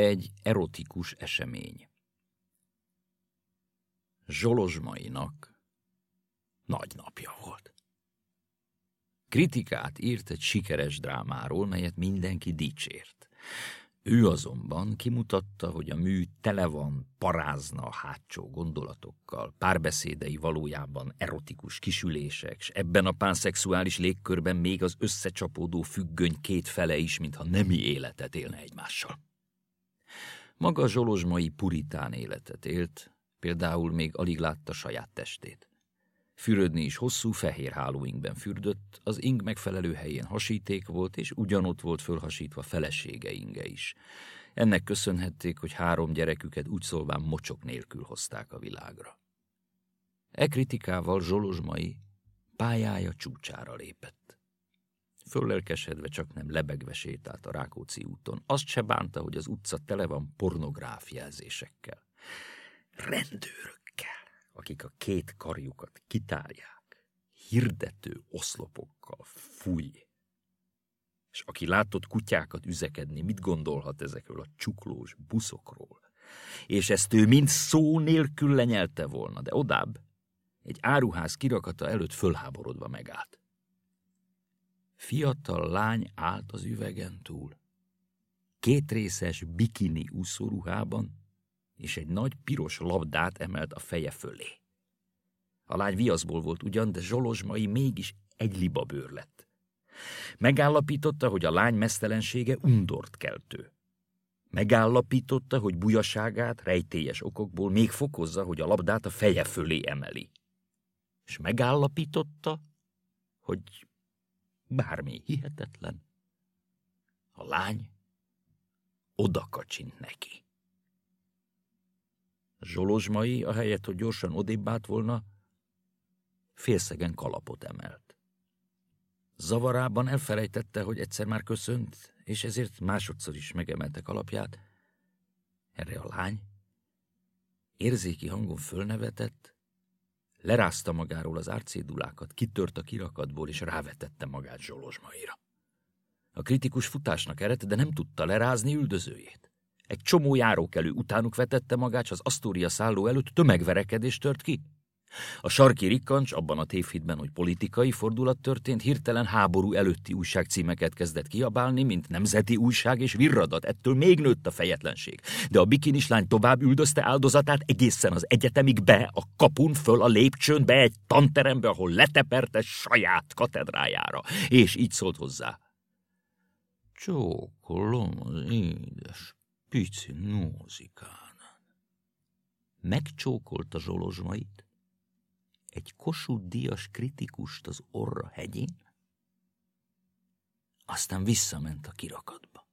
Egy erotikus esemény. Zsolozsmainak nagy napja volt. Kritikát írt egy sikeres drámáról, melyet mindenki dicsért. Ő azonban kimutatta, hogy a mű tele van parázna hátsó gondolatokkal, párbeszédei valójában erotikus kisülések, s ebben a pánszexuális légkörben még az összecsapódó függöny két fele is, mintha nemi életet élne egymással. Maga zsolozsmai puritán életet élt, például még alig látta saját testét. Fürödni is hosszú fehér hálóinkben fürdött, az ing megfelelő helyén hasíték volt, és ugyanott volt fölhasítva felesége inge is. Ennek köszönhették, hogy három gyereküket úgy szólván mocsok nélkül hozták a világra. E kritikával Zsolozsmai pályája csúcsára lépett. Föllelkesedve csak nem lebegve sétált a Rákóczi úton. Azt se bánta, hogy az utca tele van pornográf jelzésekkel. Rendőrök akik a két karjukat kitárják, hirdető oszlopokkal fúj. És aki látott kutyákat üzekedni, mit gondolhat ezekről a csuklós buszokról? És ezt ő mind szó nélkül lenyelte volna, de odább, egy áruház kirakata előtt fölháborodva megállt. Fiatal lány állt az üvegen túl. Kétrészes bikini úszóruhában, és egy nagy piros labdát emelt a feje fölé. A lány viaszból volt ugyan, de zsolozsmai mégis egy libabőr lett. Megállapította, hogy a lány mesztelensége undort keltő. Megállapította, hogy bujaságát rejtélyes okokból még fokozza, hogy a labdát a feje fölé emeli. És megállapította, hogy bármi hihetetlen. A lány odakacsint neki. Zsolozsmai, ahelyett, hogy gyorsan odébb volna, félszegen kalapot emelt. Zavarában elfelejtette, hogy egyszer már köszönt, és ezért másodszor is megemelte kalapját. Erre a lány érzéki hangon fölnevetett, lerázta magáról az árcédulákat, kitört a kirakatból, és rávetette magát Zsolozsmaira. A kritikus futásnak eredt, de nem tudta lerázni üldözőjét. Egy csomó járókelő utánuk vetette magát, és az Asztória szálló előtt tömegverekedés tört ki. A sarki rikkancs abban a tévhitben, hogy politikai fordulat történt, hirtelen háború előtti újságcímeket kezdett kiabálni, mint nemzeti újság és virradat. Ettől még nőtt a fejetlenség. De a bikinis lány tovább üldözte áldozatát egészen az egyetemig be, a kapun föl a lépcsőn be egy tanterembe, ahol leteperte saját katedrájára. És így szólt hozzá. Csókolom az édes pici nózikán. Megcsókolta zsolozsmait, egy Kossuth Díjas kritikust az Orra hegyén, aztán visszament a kirakatba.